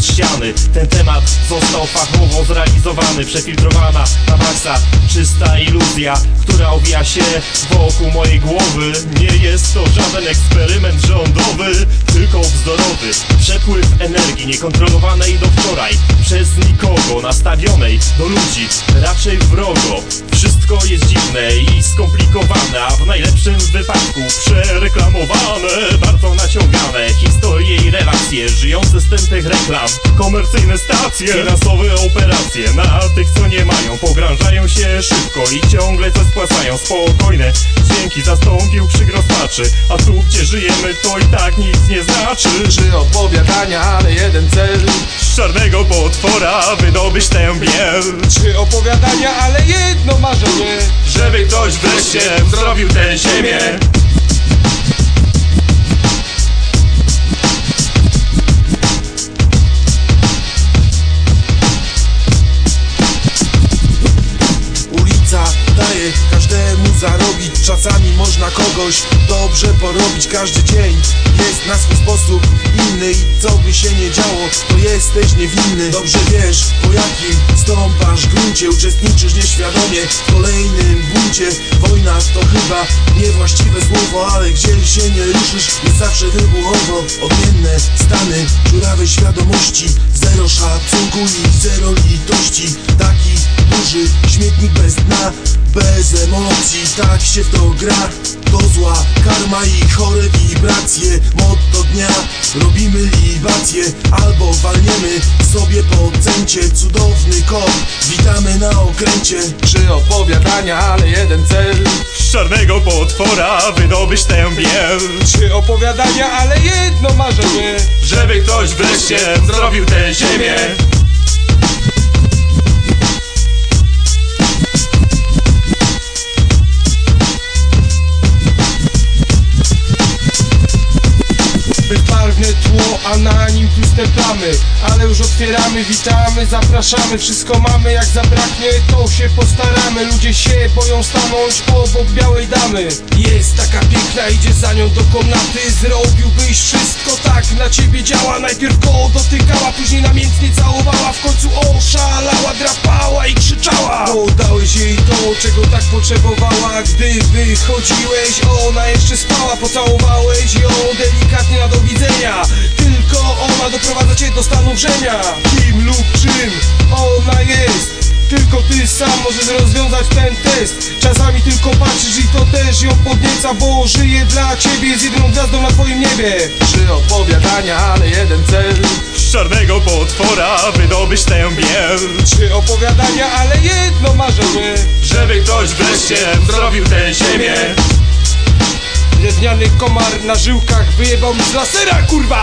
ściany. Ten temat został fachowo zrealizowany Przefiltrowana na maksa. Czysta iluzja Która owija się wokół mojej głowy. Nie jest to żaden eksperyment rządowy Tylko wzorowy. Przepływ energii Niekontrolowanej do wczoraj Przez nikogo nastawionej do ludzi Raczej wrogo. Wszystko jest dziwne i skomplikowane A w najlepszym wypadku przereklamowane relacje Żyjące z tępych reklam. Komercyjne stacje Finansowe operacje. Na tych co nie mają Pogrążają się szybko i ciągle coś spłacają. Spokojne dźwięki zastąpił krzyk rozpaczy. A tu gdzie żyjemy to i tak nic nie znaczy. Trzy opowiadania, ale jeden cel. Z czarnego potwora wydobyć tę biel. Trzy opowiadania, ale jedno marzenie. Żeby ktoś wreszcie zrobił tę ziemię zarobić. Czasami można kogoś dobrze porobić. Każdy dzień jest na swój sposób inny I co by się nie działo, to jesteś niewinny. Dobrze wiesz, po jakim stąpasz gruncie. Uczestniczysz nieświadomie w kolejnym buncie. Wojna to chyba niewłaściwe słowo Ale gdzie się nie ruszysz, jest zawsze wybuchowo Odmienne stany, dziurawej świadomości Zero szacunku i zero litości. Taki duży śmietnik bez dna Bez emocji, tak się w to gra. To zła karma i chore wibracje. Motto dnia, robimy libacje Albo walniemy sobie po centie Cudowny kop, witamy na okręcie. Trzy opowiadania, ale jeden cel. Z czarnego potwora wydobyć tę biel. Trzy opowiadania, ale jedno marzenie. Żeby ktoś wreszcie zrobił tę ziemię A na nim tłuste plamy Ale już otwieramy, witamy, zapraszamy. Wszystko mamy, jak zabraknie, to się postaramy. Ludzie się boją stanąć obok białej damy. Jest taka piękna, idzie za nią do komnaty. Zrobiłbyś wszystko tak, na ciebie działa. Najpierw go dotykała, później namiętnie całowała czego tak potrzebowała Gdy wychodziłeś, ona jeszcze spała Pocałowałeś ją delikatnie na do widzenia. Tylko ona doprowadza cię do stanu wrzenia. Kim lub czym ona jest tylko ty sam możesz rozwiązać ten test. Czasami tylko patrzysz i to też ją podnieca Bo żyje dla ciebie z jedyną gwiazdą na twoim niebie. Trzy opowiadania, ale jeden cel potwora wydobyć tę biel Trzy opowiadania, ale jedno marzenie Żeby ktoś wreszcie zrobił tę ziemię Drewniany komar na żyłkach wyjebał mi z lasera, kurwa!